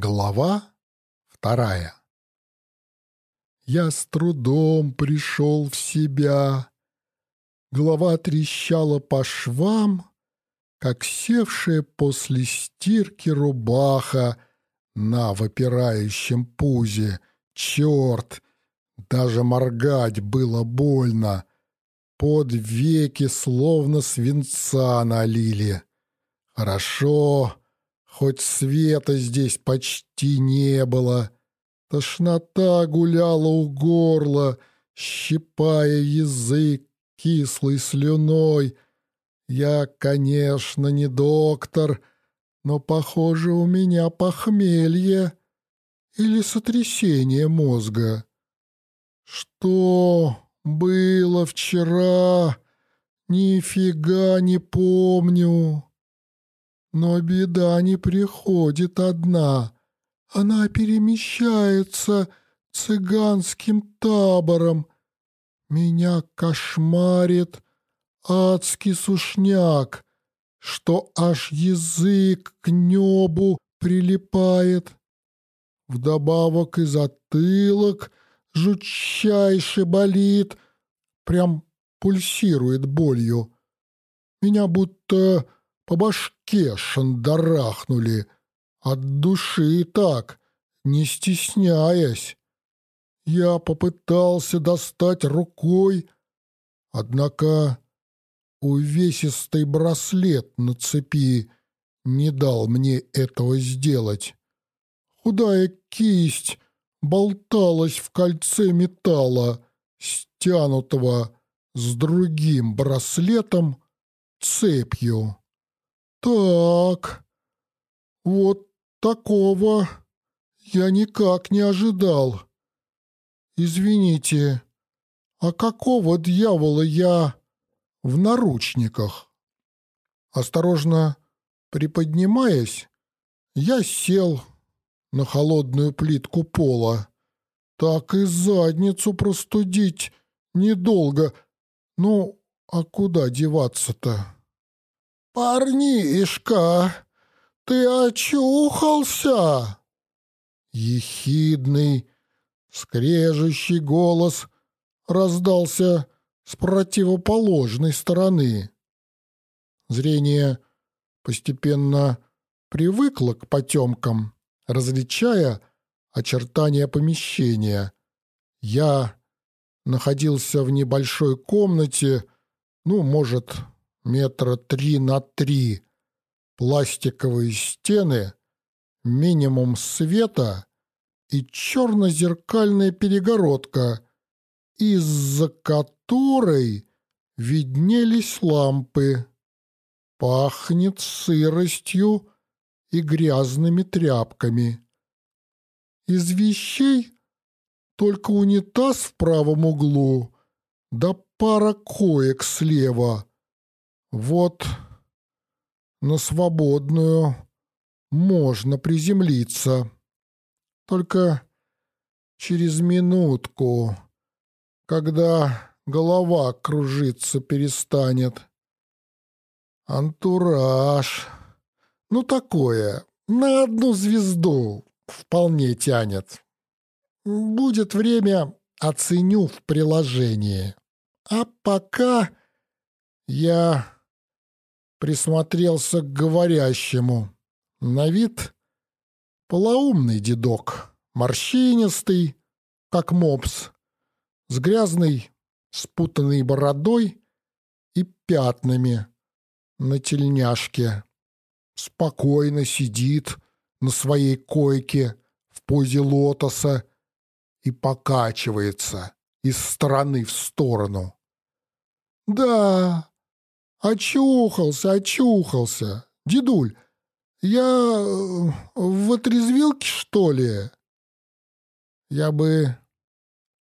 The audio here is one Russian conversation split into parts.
Глава вторая Я с трудом пришел в себя. Голова трещала по швам, как севшая после стирки рубаха на выпирающем пузе. Черт! Даже моргать было больно. Под веки словно свинца налили. Хорошо, Хоть света здесь почти не было. Тошнота гуляла у горла, щипая язык кислой слюной. Я, конечно, не доктор, но, похоже, у меня похмелье или сотрясение мозга. Что было вчера, нифига не помню. Но беда не приходит одна. Она перемещается цыганским табором. Меня кошмарит адский сушняк, что аж язык к небу прилипает. Вдобавок и затылок жутчайше болит, прям пульсирует болью. Меня будто по башке шандарахнули, от души и так, не стесняясь. Я попытался достать рукой, однако увесистый браслет на цепи не дал мне этого сделать. Худая кисть болталась в кольце металла, стянутого с другим браслетом цепью. Так, вот такого я никак не ожидал. Извините, а какого дьявола я в наручниках? Осторожно приподнимаясь, я сел на холодную плитку пола. Так и задницу простудить недолго. Ну, а куда деваться-то? «Парнишка, ты очухался!» Ехидный, скрежущий голос раздался с противоположной стороны. Зрение постепенно привыкло к потемкам, различая очертания помещения. Я находился в небольшой комнате, ну, может, метра три на три, пластиковые стены, минимум света и черно-зеркальная перегородка, из-за которой виднелись лампы. Пахнет сыростью и грязными тряпками. Из вещей только унитаз в правом углу, да пара коек слева — вот на свободную можно приземлиться. Только через минутку, когда голова кружиться перестанет. Антураж. Ну, такое. На одну звезду вполне тянет. Будет время, оценю в приложении. А пока я присмотрелся к говорящему. На вид полоумный дедок, морщинистый, как мопс, с грязной, спутанной бородой и пятнами на тельняшке. Спокойно сидит на своей койке в позе лотоса и покачивается из стороны в сторону. Да, «Очухался, очухался! Дедуль, я э, в отрезвилке, что ли?» Я бы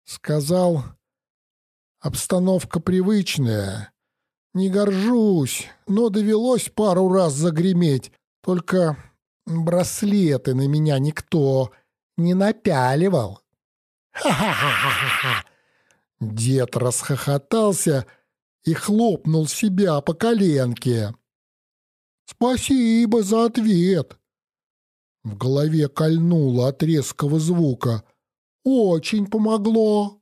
сказал, обстановка привычная. Не горжусь, но довелось пару раз загреметь. Только браслеты на меня никто не напяливал. Ха-ха-ха-ха-ха! Дед расхохотался, — и хлопнул себя по коленке. «Спасибо за ответ!» В голове кольнуло от резкого звука. Очень помогло.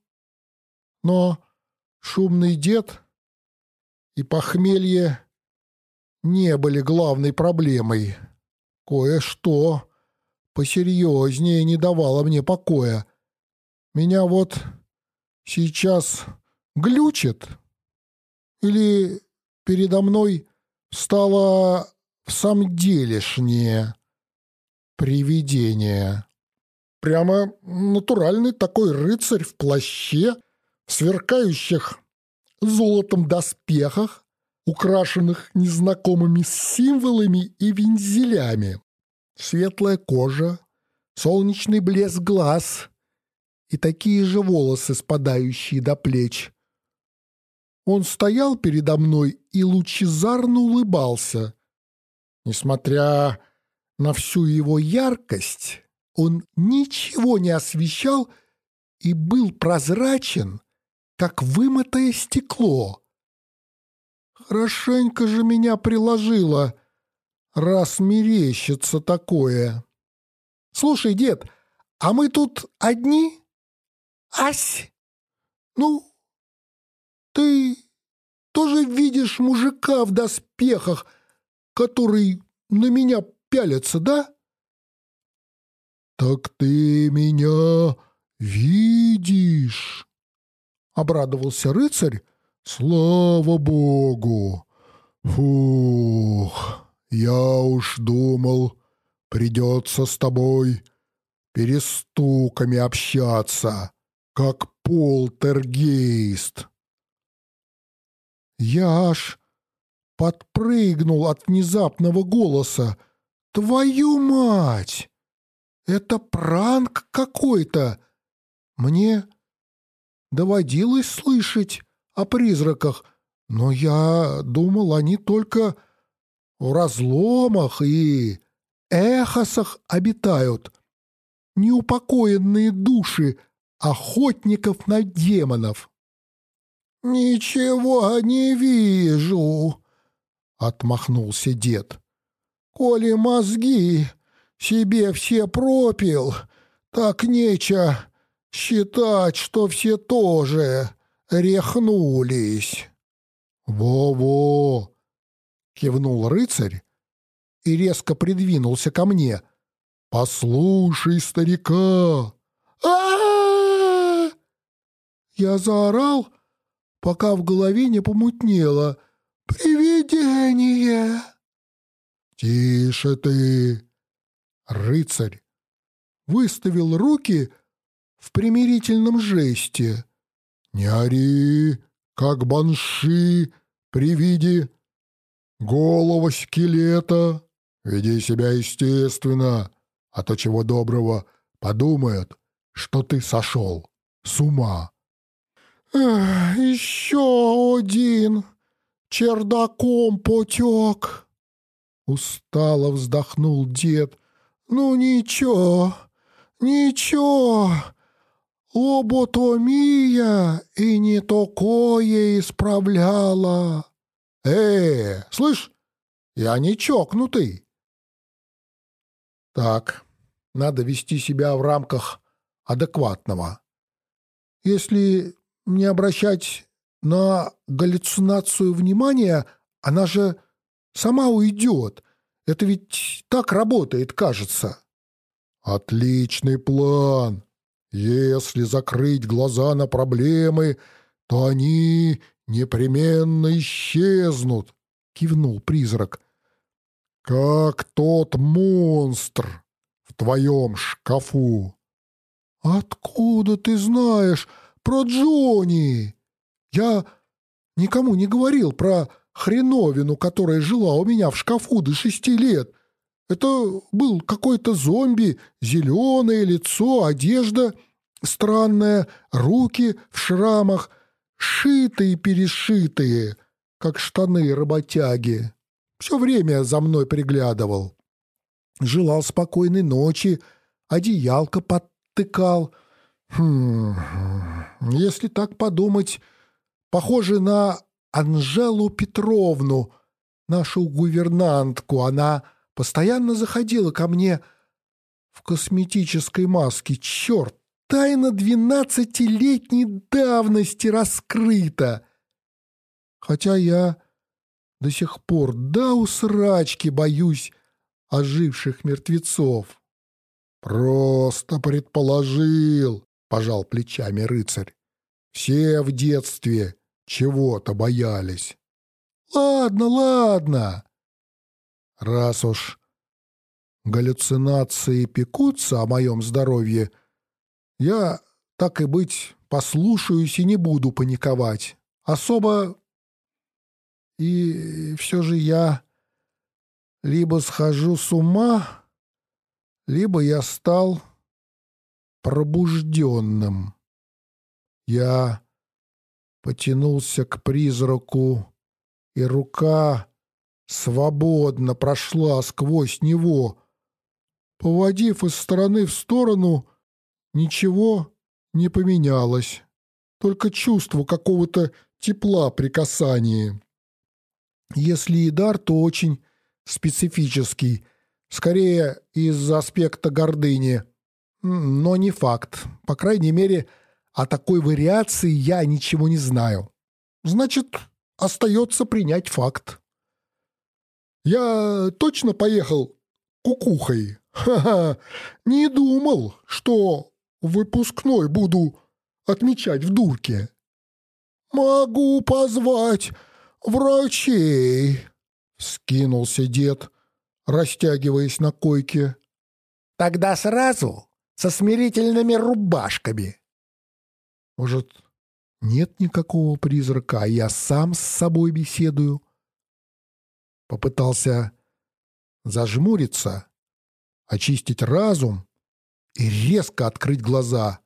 Но шумный дед и похмелье не были главной проблемой. Кое-что посерьезнее не давало мне покоя. Меня вот сейчас глючит? Или передо мной стало в самом делешнее привидение? Прямо натуральный такой рыцарь в плаще, в сверкающих золотом доспехах, украшенных незнакомыми символами и вензелями. Светлая кожа, солнечный блеск глаз и такие же волосы, спадающие до плеч. Он стоял передо мной и лучезарно улыбался. Несмотря на всю его яркость, он ничего не освещал и был прозрачен, как вымытое стекло. Хорошенько же меня приложило, раз мерещится такое. Слушай, дед, а мы тут одни? Ась! Ну, ты тоже видишь мужика в доспехах, который на меня пялится, да? Так ты меня видишь, обрадовался рыцарь. Слава богу! Фух, я уж думал, придется с тобой перестуками общаться как полтергейст. Я аж подпрыгнул от внезапного голоса. «Твою мать! Это пранк какой-то! Мне доводилось слышать о призраках, но я думал, они только в разломах и эхосах обитают. Неупокоенные души охотников на демонов. «Ничего не вижу», — отмахнулся дед. «Коли мозги себе все пропил, так нече считать, что все тоже рехнулись». «Во-во!» — кивнул рыцарь и резко придвинулся ко мне. «Послушай старика!» Я заорал, пока в голове не помутнело. «Привидение!» «Тише ты!» Рыцарь выставил руки в примирительном жесте. «Не ори, как банши при виде голого скелета. Веди себя естественно, а то чего доброго подумают, что ты сошел с ума». «Еще один чердаком потек!» Устало вздохнул дед. «Ну ничего, ничего, лоботомия и не такое исправляла!» «Э, слышь, я не чокнутый!» «Так, надо вести себя в рамках адекватного. Если не обращать на галлюцинацию внимания, она же сама уйдет. Это ведь так работает, кажется. Отличный план. Если закрыть глаза на проблемы, то они непременно исчезнут, кивнул призрак. Как тот монстр в твоем шкафу. Откуда ты знаешь? Про Джонни. Я никому не говорил про хреновину, которая жила у меня в шкафу до шести лет. Это был какой-то зомби, зеленое лицо, одежда странная, руки в шрамах, шитые-перешитые, как штаны работяги. Все время за мной приглядывал. Желал спокойной ночи, одеялко подтыкал — Хм, если так подумать, похоже на Анжелу Петровну, нашу гувернантку. Она постоянно заходила ко мне в косметической маске. Черт, тайна двенадцатилетней давности раскрыта. Хотя я до сих пор да усрачки боюсь оживших мертвецов. «Просто предположил», — пожал плечами рыцарь. «Все в детстве чего-то боялись». «Ладно, ладно». Раз уж галлюцинации пекутся о моем здоровье, я, так и быть, послушаюсь и не буду паниковать. Особо... И все же я либо схожу с ума, либо я стал пробужденным. Я потянулся к призраку, и рука свободно прошла сквозь него. Поводив из стороны в сторону, ничего не поменялось, только чувство какого-то тепла при касании. Если и дар, то очень специфический, скорее из аспекта гордыни. Но не факт. По крайней мере, о такой вариации я ничего не знаю. Значит, остается принять факт. Я точно поехал кукухой. Ха-ха, не думал, что выпускной буду отмечать в дурке. Могу позвать врачей, Скинулся дед, растягиваясь на койке. Тогда сразу со смирительными рубашками. Может, нет никакого призрака, а я сам с собой беседую? Попытался зажмуриться, очистить разум и резко открыть глаза.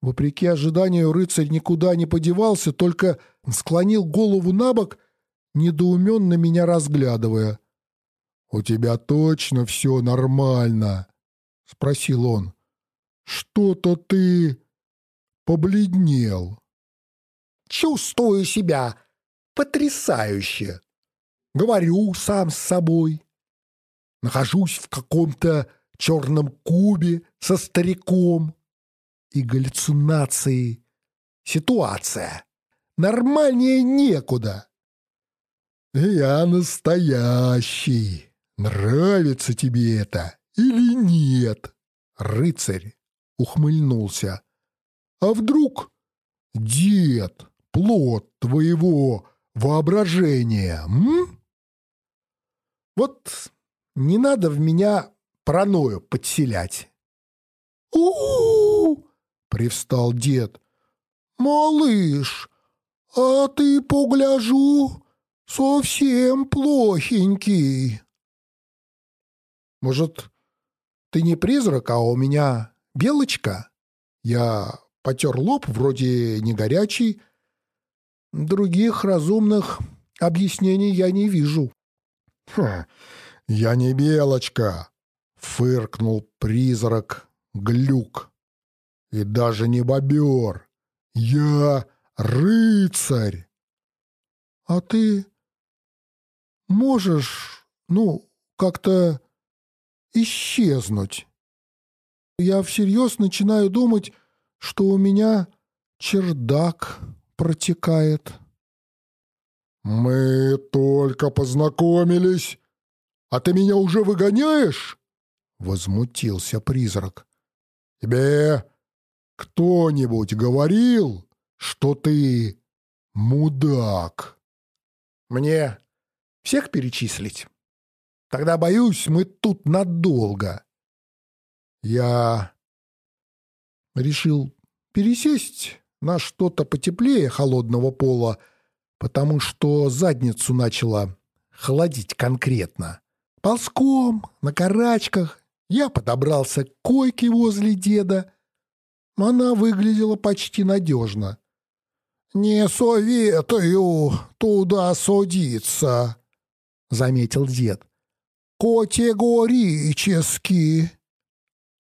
Вопреки ожиданию рыцарь никуда не подевался, только склонил голову на бок недоуменно меня разглядывая. «У тебя точно все нормально?» — спросил он. «Что-то ты побледнел». «Чувствую себя потрясающе!» Говорю сам с собой. Нахожусь в каком-то черном кубе со стариком. И галлюцинации. Ситуация. Нормальнее некуда. «Я настоящий. Нравится тебе это или нет?» Рыцарь ухмыльнулся. «А вдруг дед, плод твоего воображения, м?» «Вот не надо в меня паранойю подселять». «У-у-у!» — привстал дед. «Малыш, а ты, погляжу, совсем плохенький. Может, ты не призрак, а у меня белочка? Я потер лоб, вроде не горячий. Других разумных объяснений я не вижу. Хм, я не белочка, фыркнул призрак Глюк. И даже не бобер. Я рыцарь. А ты можешь, ну, как-то исчезнуть. Я всерьез начинаю думать, что у меня чердак протекает. «Мы только познакомились, а ты меня уже выгоняешь?» — возмутился призрак. «Тебе кто-нибудь говорил, что ты мудак?» «Мне всех перечислить? Тогда, боюсь, мы тут надолго. Я решил пересесть на что-то потеплее холодного пола, потому что задницу начала холодить конкретно. Ползком, на карачках, я подобрался к койке возле деда. Она выглядела почти надежно. «Не советую туда садиться», заметил дед. «Категорически!»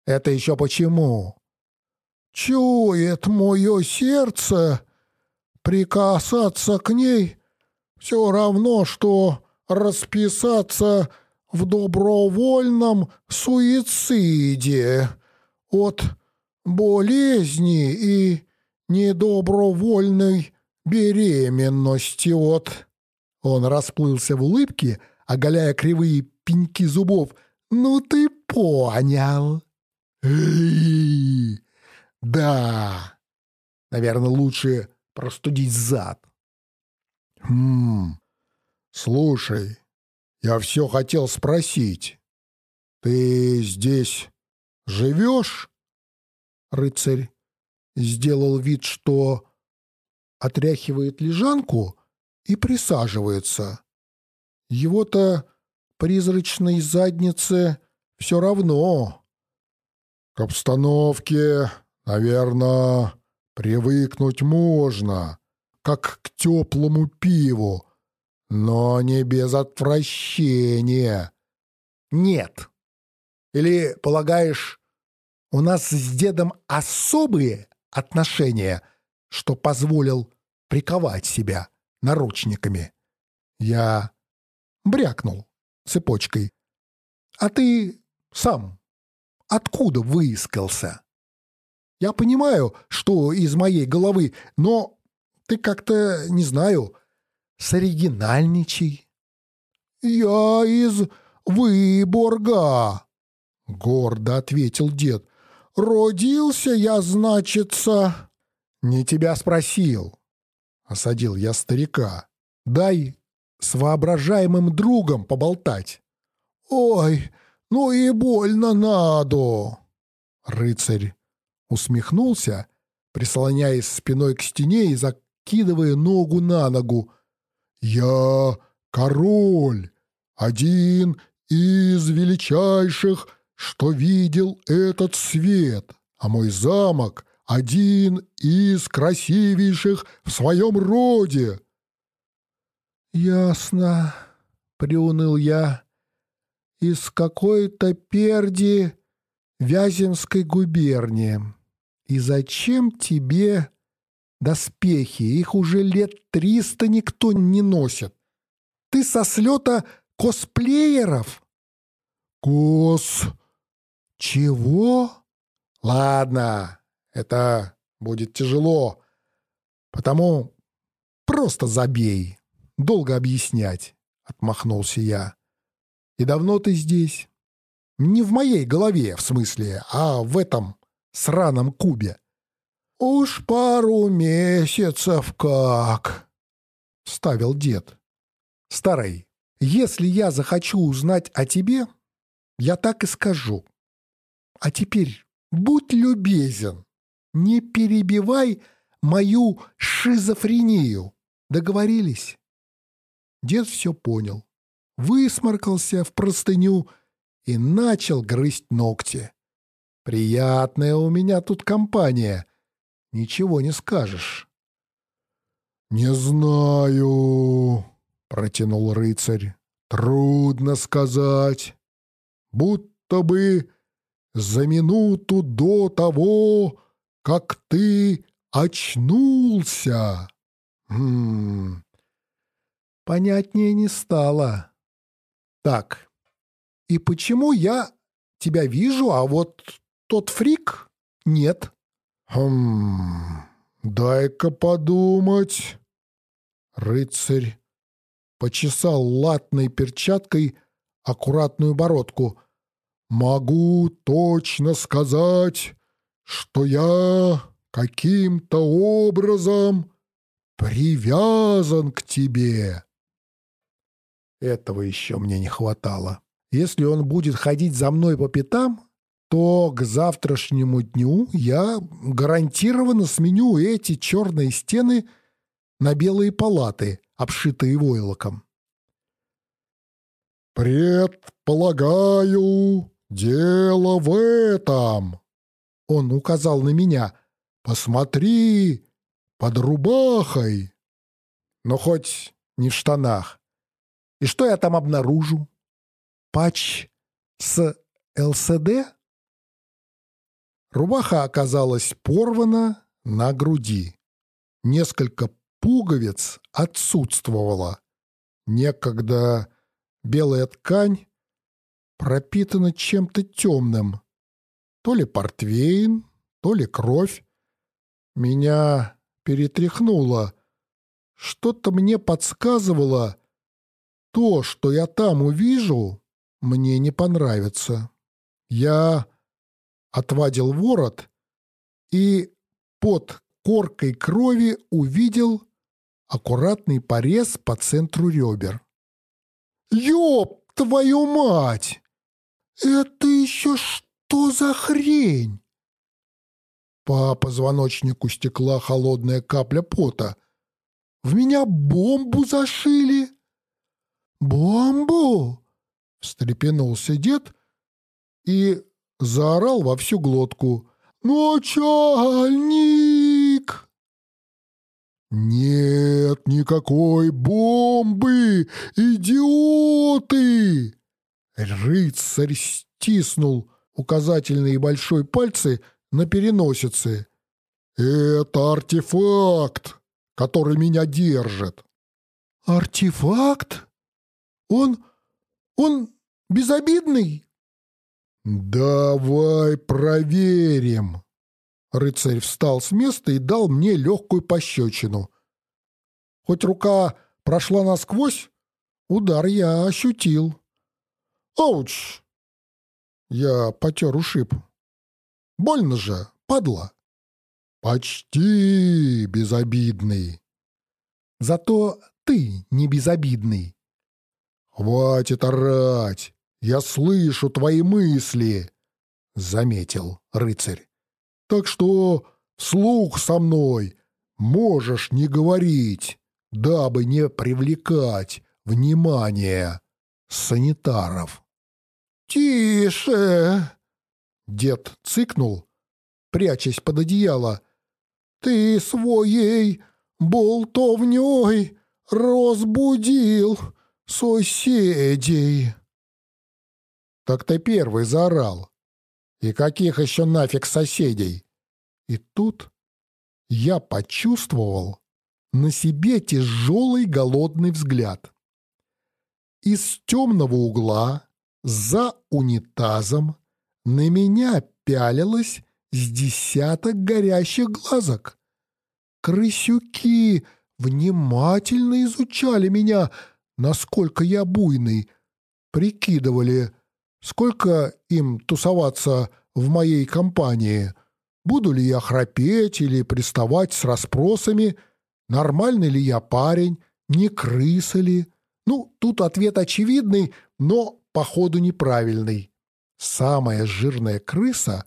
«Это еще почему?» «Чует мое сердце, прикасаться к ней все равно, что расписаться в добровольном суициде от болезни и недобровольной беременности от...» Он расплылся в улыбке, оголяя кривые пеньки зубов. «Ну ты понял!» «Да!» «Наверное, лучше простудить зад». «Хм... Слушай, я все хотел спросить. Ты здесь живешь?» Рыцарь сделал вид, что отряхивает лежанку и присаживается. Его-то призрачной заднице все равно. К обстановке, наверное, привыкнуть можно, как к теплому пиву, но не без отвращения. Нет. Или, полагаешь, у нас с дедом особые отношения, что позволил приковать себя наручниками? Я брякнул цепочкой. А ты сам откуда выискался? Я понимаю, что из моей головы, но ты как-то, не знаю, соригинальничай. Я из Выборга, гордо ответил дед. Родился я, значится. Не тебя спросил, осадил я старика. Дай с воображаемым другом поболтать. Ой, ну и больно надо. Рыцарь усмехнулся, прислоняясь спиной к стене и закидывая ногу на ногу. «Я король, один из величайших, что видел этот свет, а мой замок — один из красивейших в своем роде». «Ясно», — приуныл я, — «из какой-то перди Вяземской губернии. И зачем тебе доспехи? Их уже лет триста никто не носит. Ты со слета косплееров?» «Кос...» «Чего?» «Ладно, это будет тяжело, потому просто забей. Долго объяснять», — отмахнулся я. «И давно ты здесь?» «Не в моей голове, в смысле, а в этом сраном кубе». «Уж пару месяцев как», — ставил дед. «Старый, если я захочу узнать о тебе, я так и скажу. А теперь будь любезен, не перебивай мою шизофрению. Договорились?» Дед все понял, высморкался в простыню и начал грызть ногти. «Приятная у меня тут компания, ничего не скажешь». «Не знаю», — протянул рыцарь. «Трудно сказать. Будто бы за минуту до того, как ты очнулся». «Хм, понятнее не стало. Так, и почему я тебя вижу, а вот тот фрик нет? Хм, дай-ка подумать. Рыцарь почесал латной перчаткой аккуратную бородку. Могу точно сказать, что я каким-то образом привязан к тебе. Этого еще мне не хватало. Если он будет ходить за мной по пятам, то к завтрашнему дню я гарантированно сменю эти черные стены на белые палаты, обшитые войлоком. «Предполагаю, дело в этом!» Он указал на меня. «Посмотри, под рубахой!» Но хоть не в штанах. И что я там обнаружу? Патч с ЛСД? Рубаха оказалась порвана на груди. Несколько пуговиц отсутствовало. Некогда белая ткань пропитано чем-то темным. То ли портвейн, то ли кровь. Меня перетряхнуло. Что-то мне подсказывало, то, что я там увижу, мне не понравится. Я отвадил ворот и под коркой крови увидел аккуратный порез по центру ребер. «Ёб твою мать! Это еще что за хрень?» По позвоночнику стекла холодная капля пота. «В меня бомбу зашили!» «Бомбу!» — встрепенулся дед и заорал во всю глотку. «Начальник!» «Нет никакой бомбы, идиоты!» Рыцарь стиснул указательные и большой пальцы на переносице. «Это артефакт, который меня держит». «Артефакт? Он... он безобидный?» «Давай проверим!» Рыцарь встал с места и дал мне легкую пощечину. Хоть рука прошла насквозь, удар я ощутил. «Ауч!» Я потер ушиб. «Больно же, падла!» «Почти безобидный!» «Зато ты не безобидный!» «Хватит орать! Я слышу твои мысли!» — заметил рыцарь. «Так что слух со мной можешь не говорить, дабы не привлекать внимание санитаров». «Тише!» — дед цыкнул, прячась под одеяло. «Ты своей болтовней разбудил соседей!» «Так ты первый заорал. И каких еще нафиг соседей?» И тут я почувствовал на себе тяжелый голодный взгляд. Из темного угла, за унитазом, на меня пялилось с десяток горящих глазок. Крысюки внимательно изучали меня, насколько я буйный, прикидывали, Сколько им тусоваться в моей компании? Буду ли я храпеть или приставать с расспросами? Нормальный ли я парень? Не крыса ли? Ну, тут ответ очевидный, но, походу, неправильный. Самая жирная крыса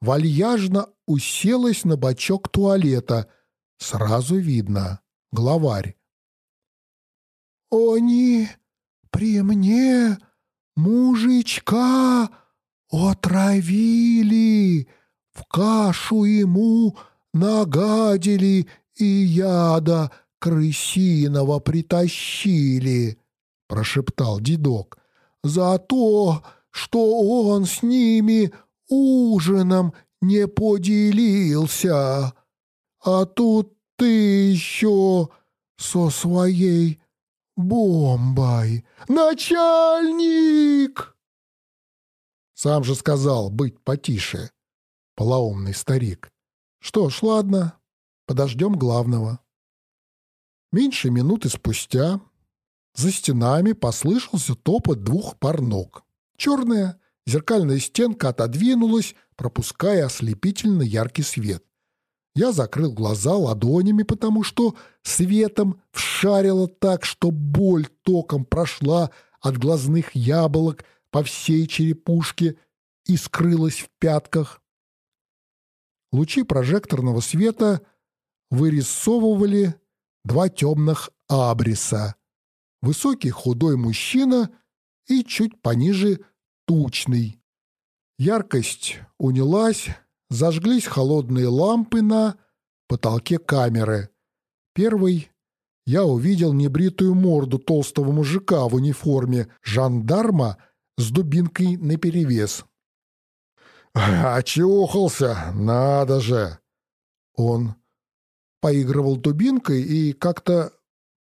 вальяжно уселась на бачок туалета. Сразу видно — главарь. «Они при мне Мужичка отравили, в кашу ему нагадили и яда крысиного притащили, — прошептал дедок, — за то, что он с ними ужином не поделился. А тут ты еще со своей бомбой. Начальник!» Сам же сказал быть потише, полоумный старик. Что ж, ладно, подождем главного. Меньше минуты спустя за стенами послышался топот двух пар ног. Черная зеркальная стенка отодвинулась, пропуская ослепительно яркий свет. Я закрыл глаза ладонями, потому что светом вшарило так, что боль током прошла от глазных яблок по всей черепушке и скрылась в пятках. Лучи прожекторного света вырисовывали два темных абриса. Высокий худой мужчина и чуть пониже тучный. Яркость унялась, зажглись холодные лампы на потолке камеры. Первый я увидел небритую морду толстого мужика в униформе жандарма с дубинкой наперевес. «Очухался, надо же!» Он поигрывал дубинкой и как-то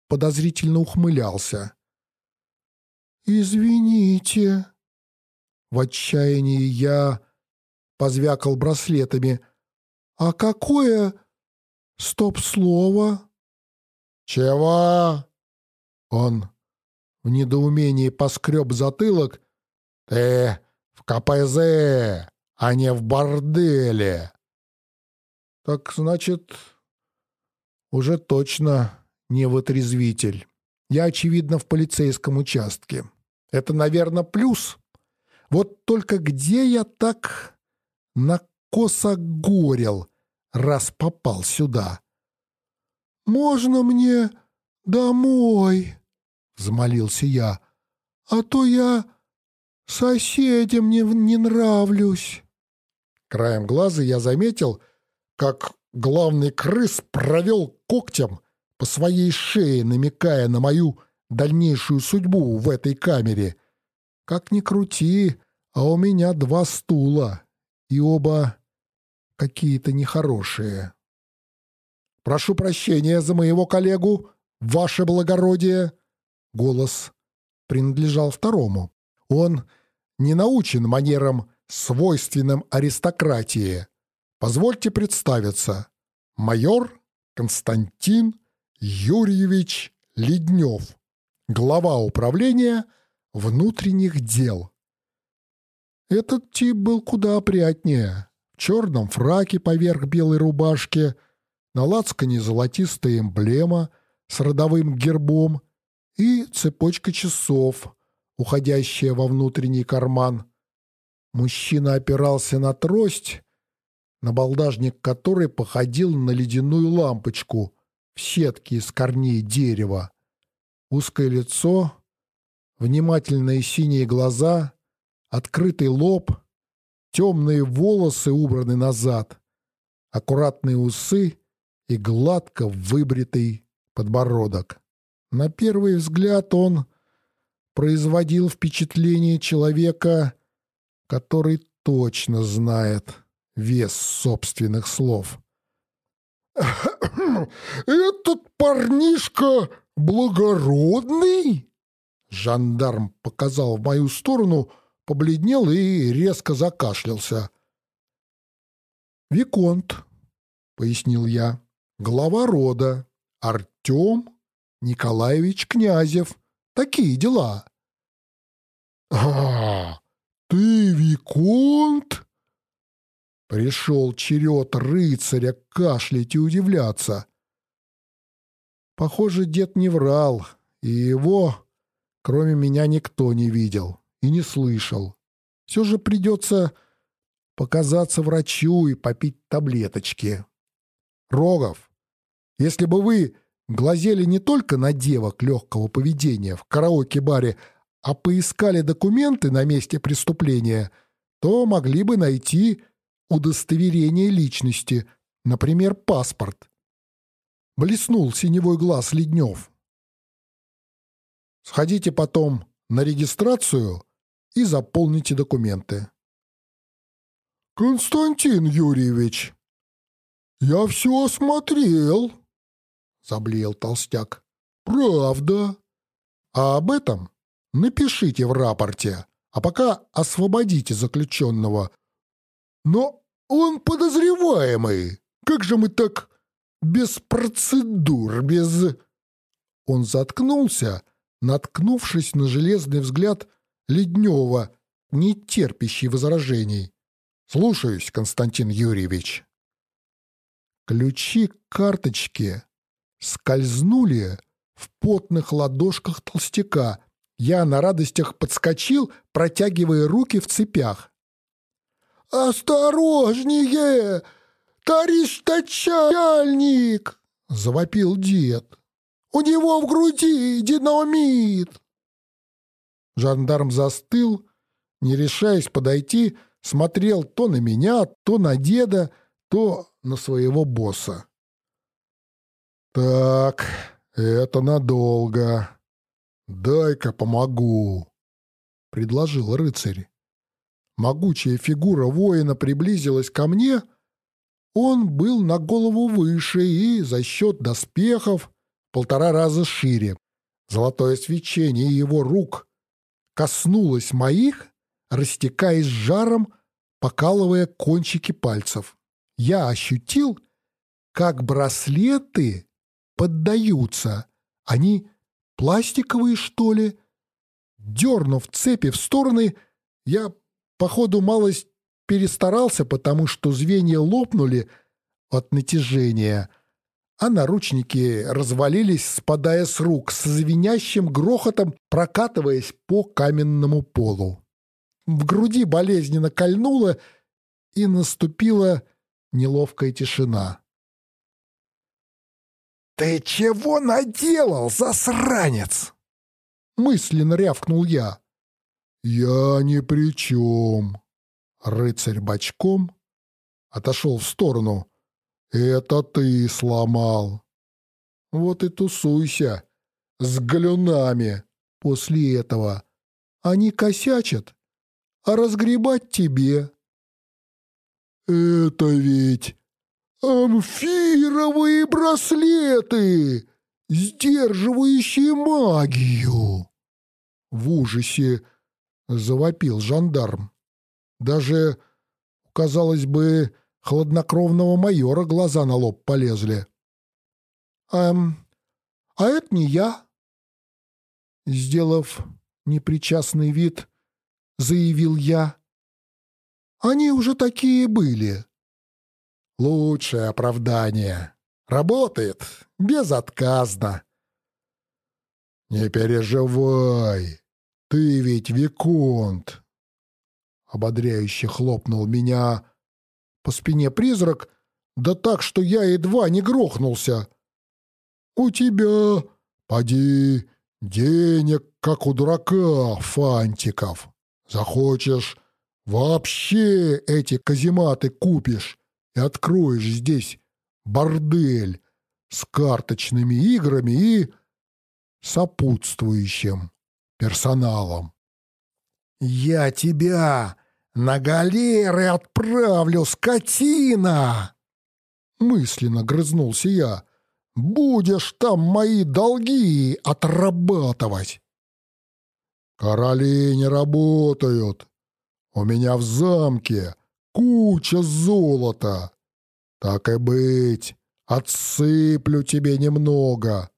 подозрительно ухмылялся. «Извините», В отчаянии я позвякал браслетами. «А какое стоп-слово?» «Чего?» Он в недоумении поскреб затылок. «Ты в КПЗ, а не в борделе!» «Так, значит, уже точно не вытрезвитель. Я, очевидно, в полицейском участке. Это, наверное, плюс. Вот только где я так накосогорел, раз попал сюда? «Можно мне домой?» — взмолился я. «А то я соседям не, не нравлюсь». Краем глаза я заметил, как главный крыс провел когтем по своей шее, намекая на мою дальнейшую судьбу в этой камере. Как ни крути, а у меня два стула, и оба какие-то нехорошие. «Прошу прощения за моего коллегу, ваше благородие!» Голос принадлежал второму. Он не научен манерам, свойственным аристократии. Позвольте представиться. Майор Константин Юрьевич Леднев, глава управления внутренних дел. Этот тип был куда опрятнее. В черном фраке поверх белой рубашки, на лацкане золотистая эмблема с родовым гербом и цепочка часов, уходящая во внутренний карман. Мужчина опирался на трость, набалдажник которой походил на ледяную лампочку — в сетке из корней дерева. Узкое лицо, внимательные синие глаза, открытый лоб, темные волосы убраны назад, аккуратные усы и гладко выбритый подбородок. На первый взгляд он производил впечатление человека, который точно знает вес собственных слов. «Этот парнишка благородный?» Жандарм показал в мою сторону, побледнел и резко закашлялся. «Виконт», — пояснил я, — «глава рода, Артем Николаевич Князев. Такие дела». «А, ты Виконт?» Пришел черед рыцаря кашлять и удивляться. Похоже, дед не врал, и его, кроме меня, никто не видел и не слышал. Все же придется показаться врачу и попить таблеточки. Рогов, если бы вы глазели не только на девок легкого поведения в караоке-баре, а поискали документы на месте преступления, то могли бы найти удостоверение личности, например, паспорт. Блеснул синевой глаз Леднев. Сходите потом на регистрацию и заполните документы. «Константин Юрьевич, я все осмотрел», — заблеял толстяк. «Правда. А об этом напишите в рапорте, а пока освободите заключенного. Но он подозреваемый. Как же мы так без процедур, без...» Он заткнулся, наткнувшись на железный взгляд Леднева, не терпящий возражений. «Слушаюсь, Константин Юрьевич». Ключи карточки скользнули в потных ладошках толстяка. Я на радостях подскочил, протягивая руки в цепях. «Осторожнее! Товарищ начальник!» — завопил дед. «У него в груди динамит!» Жандарм застыл, не решаясь подойти, смотрел то на меня, то на деда, то на своего босса. «Так, это надолго. Дай-ка помогу», — предложил рыцарь могучая фигура воина приблизилась ко мне, он был на голову выше и за счет доспехов полтора раза шире. Золотое свечение его рук коснулось моих, растекаясь жаром, покалывая кончики пальцев. Я ощутил, как браслеты поддаются. Они пластиковые, что ли? Дернув цепи в стороны, я, походу, малость перестарался, потому что звенья лопнули от натяжения, а наручники развалились, спадая с рук, с звенящим грохотом прокатываясь по каменному полу. В груди болезненно кольнуло, и наступила неловкая тишина. «Ты чего наделал, засранец?» Мысленно рявкнул я. «Я ни при чем». Рыцарь бочком отошел в сторону. «Это ты сломал». «Вот и тусуйся с галюнами после этого. Они косячат, а разгребать тебе». «Это ведь амфировые браслеты, сдерживающие магию!» В ужасе завопил жандарм. Даже, казалось бы, хладнокровного майора глаза на лоб полезли. «Эм, а это не я!» Сделав непричастный вид, заявил я. Они уже такие были. Лучшее оправдание. Работает безотказно. Не переживай, ты ведь Виконт. Ободряюще хлопнул меня по спине призрак, да так, что я едва не грохнулся. У тебя, поди, денег, как у дурака, фантиков. Захочешь Вообще эти казематы купишь и откроешь здесь бордель с карточными играми и сопутствующим персоналом. «Я тебя на галеры отправлю, скотина!» Мысленно грызнулся я. «Будешь там мои долги отрабатывать!» «Короли не работают!» У меня в замке куча золота. Так и быть, отсыплю тебе немного.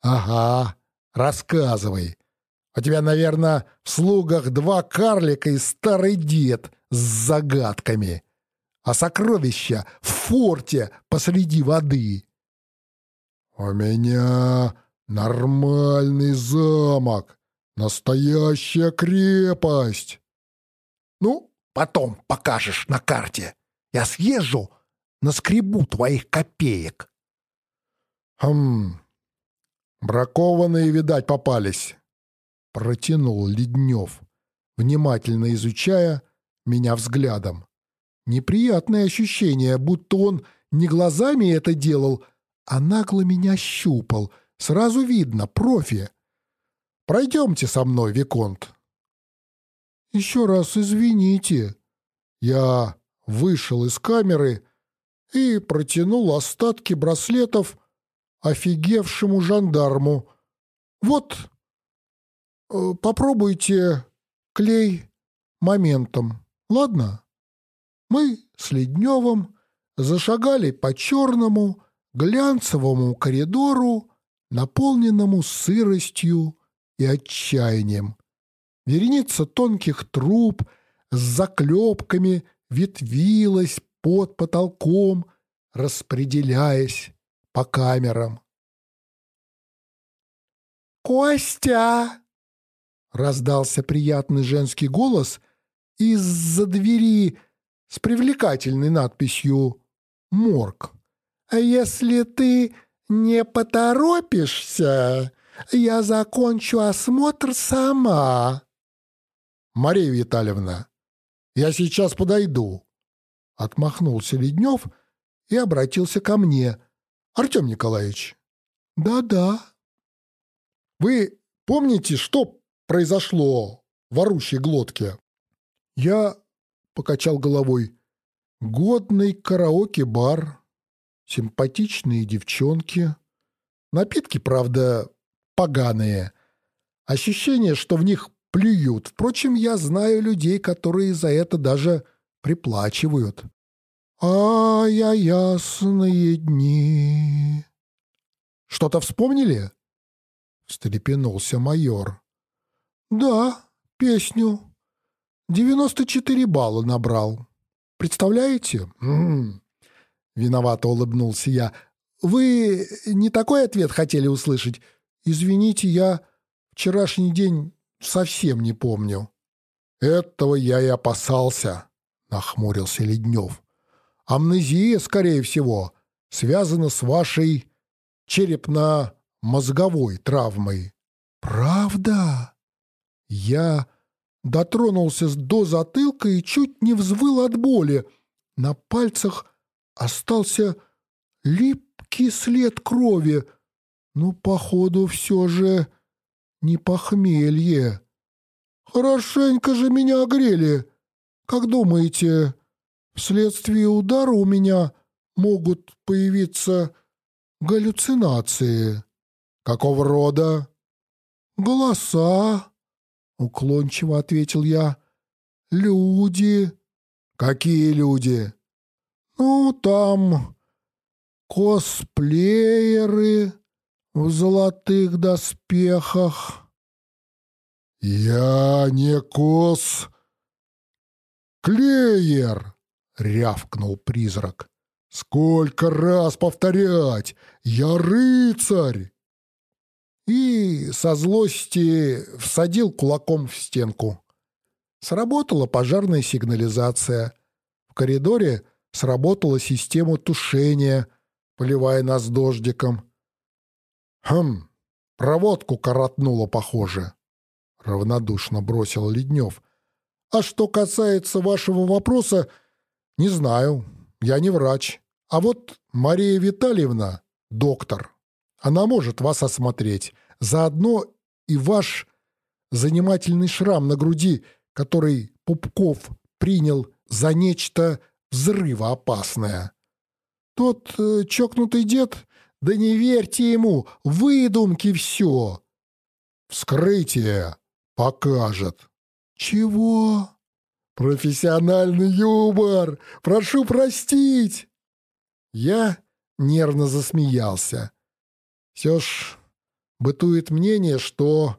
Ага, рассказывай. У тебя, наверное, в слугах два карлика и старый дед с загадками, а сокровища в форте посреди воды. У меня нормальный замок, настоящая крепость. Ну, потом покажешь на карте. Я съезжу, наскребу твоих копеек. Хм, бракованные, видать, попались. Протянул Леднев, внимательно изучая меня взглядом. Неприятное ощущение, будто он не глазами это делал, а нагло меня щупал. Сразу видно, профи. Пройдемте со мной, Виконт. «Еще раз извините». Я вышел из камеры и протянул остатки браслетов офигевшему жандарму. «Вот, попробуйте клей моментом, ладно?» Мы с Ледневым зашагали по черному глянцевому коридору, наполненному сыростью и отчаянием. Вереница тонких труб с заклепками ветвилась под потолком, распределяясь по камерам. «Костя!» — раздался приятный женский голос из-за двери с привлекательной надписью «Морг». «А если ты не поторопишься, я закончу осмотр сама». Мария Витальевна, я сейчас подойду. Отмахнулся Леднев и обратился ко мне. Артем Николаевич. Да-да. Вы помните, что произошло в орущей глотке? Я покачал головой. Годный караоке-бар, симпатичные девчонки. Напитки, правда, поганые. Ощущение, что в них плюют. Впрочем, я знаю людей, которые за это даже приплачивают. А я ясные дни. Что-то вспомнили? Встрепенулся майор. Да, песню. Девяносто четыре балла набрал. Представляете? Виновато улыбнулся я. Вы не такой ответ хотели услышать? Извините, я вчерашний день совсем не помню. Этого я и опасался, нахмурился Леднев. Амнезия, скорее всего, связана с вашей черепно-мозговой травмой. Правда? Я дотронулся до затылка и чуть не взвыл от боли. На пальцах остался липкий след крови. Ну, походу, все же не похмелье. Хорошенько же меня огрели. Как думаете, вследствие удара у меня могут появиться галлюцинации? Какого рода? Голоса, уклончиво ответил я. Люди. Какие люди? Ну, там косплееры в золотых доспехах. «Я не кос... клеер!» — рявкнул призрак. «Сколько раз повторять! Я рыцарь!» И со злости всадил кулаком в стенку. Сработала пожарная сигнализация. В коридоре сработала система тушения, поливая нас дождиком. «Хм, проводку коротнуло, похоже», — равнодушно бросил Леднев. «А что касается вашего вопроса, не знаю, я не врач. А вот Мария Витальевна — доктор. Она может вас осмотреть. Заодно и ваш занимательный шрам на груди, который Пупков принял за нечто взрывоопасное. Тот э, чокнутый дед да не верьте ему, выдумки все. Вскрытие покажет. Чего? Профессиональный юмор. Прошу простить. Я нервно засмеялся. Все ж бытует мнение, что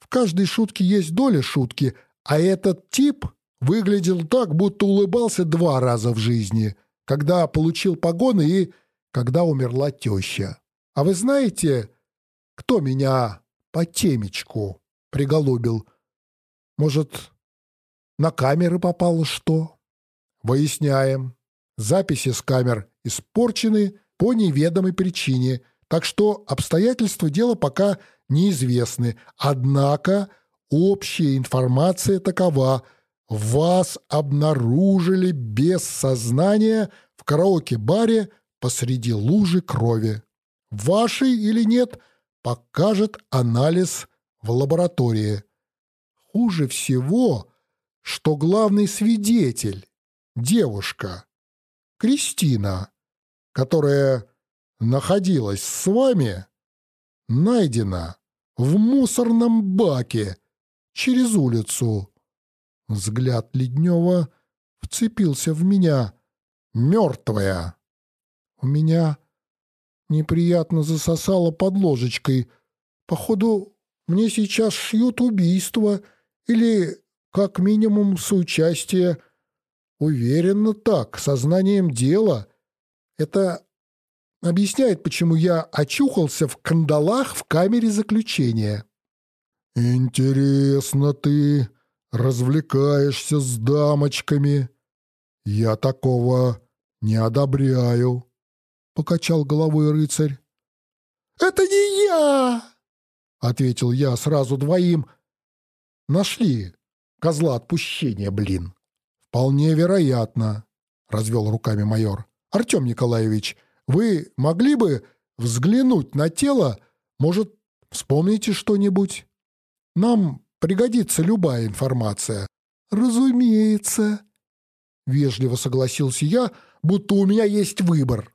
в каждой шутке есть доля шутки, а этот тип выглядел так, будто улыбался два раза в жизни, когда получил погоны и когда умерла теща. А вы знаете, кто меня по темечку приголубил? Может, на камеры попало что? Выясняем. Записи с камер испорчены по неведомой причине, так что обстоятельства дела пока неизвестны. Однако общая информация такова. Вас обнаружили без сознания в караоке-баре посреди лужи крови. Вашей или нет, покажет анализ в лаборатории. Хуже всего, что главный свидетель – девушка, Кристина, которая находилась с вами, найдена в мусорном баке через улицу. Взгляд Леднева вцепился в меня, мертвая. У меня неприятно засосало под ложечкой. Походу, мне сейчас шьют убийство или, как минимум, соучастие. Уверенно так, сознанием дела. Это объясняет, почему я очухался в кандалах в камере заключения. «Интересно ты развлекаешься с дамочками. Я такого не одобряю» покачал головой рыцарь. «Это не я!» — ответил я сразу двоим. «Нашли козла отпущения, блин». «Вполне вероятно», — развел руками майор. «Артем Николаевич, вы могли бы взглянуть на тело? Может, вспомните что-нибудь? Нам пригодится любая информация». «Разумеется», — вежливо согласился я, будто у меня есть выбор.